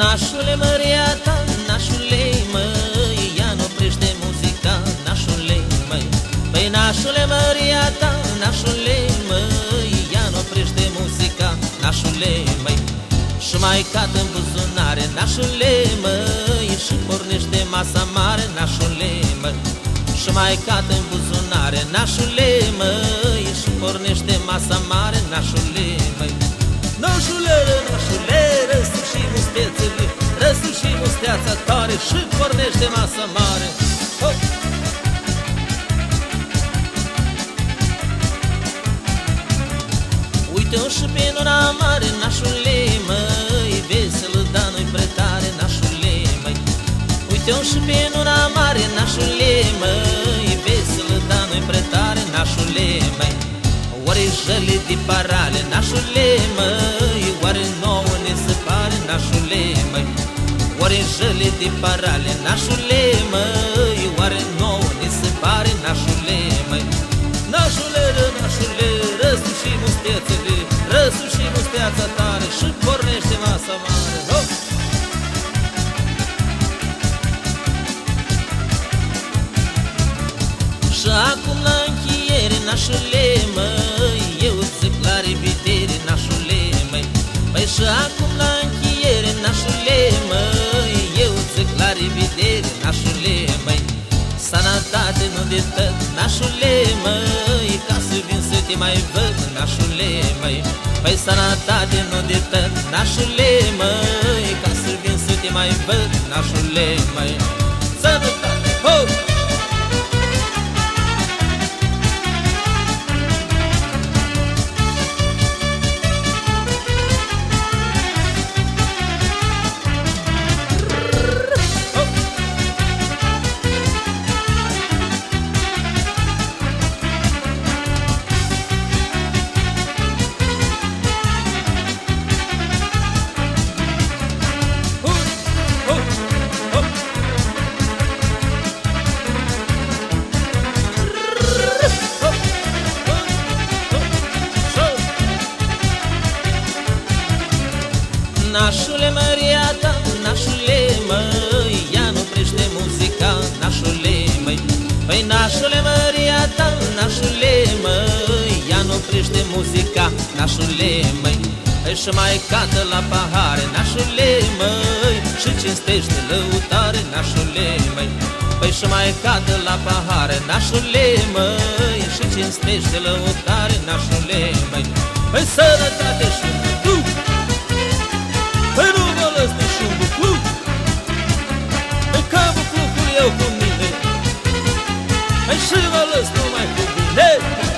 Nașule măria ta, nașule măi Ia oprește muzica, nașule măi. Păi nașule măria ta, nașule măi Ia oprește muzica, nașule măi. Și mai cad în buzunare, nașule măi Și pornește masa mare, nașule măi. Și mai cad în buzunare, nașule măi Și pornește masa mare, nașule măi. Nașule măi răsu și mustețele Răsu și musteața tare Și pornește masa mare. Hop! Uite-o și pe nora mare, nașule, măi Veselă, dar nu-i pretare, nașule, măi. Uite-o și pe nora mare, nașule, măi Veselă, dar nu-i pretare, nașule, măi. Oare jăle de parale, nașule, măi nașule, măi? Oare jăle de parale, nașule, măi? Oare nouă ne se pare, nașule, măi? Nașule, nașule, răsu și mustețele Răsu și musteața tare Și pornește masa mare Hop! Și acum la încheiere, nașule, măi Sănătate nu de tot, nașule, măi Ca să vin să te mai văd, nașule, măi Păi sănătate nu de tot, nașule, măi Ca să vin să te mai văd, nașule, măi Sănătate, ho! Nașule Maria ta, nașule măi Ea nu prește muzica, nașule măi. Păi nașule Maria ta, nașule măi Ea nu prește muzica, nașule măi. Păi și mai cată la pahare, nașule măi Și cinstește lăutare, nașule măi. Păi și mai cată la pahare, nașule măi Și cinstește lăutare, nașule măi. Păi sănătate și 还是个乐死我，来。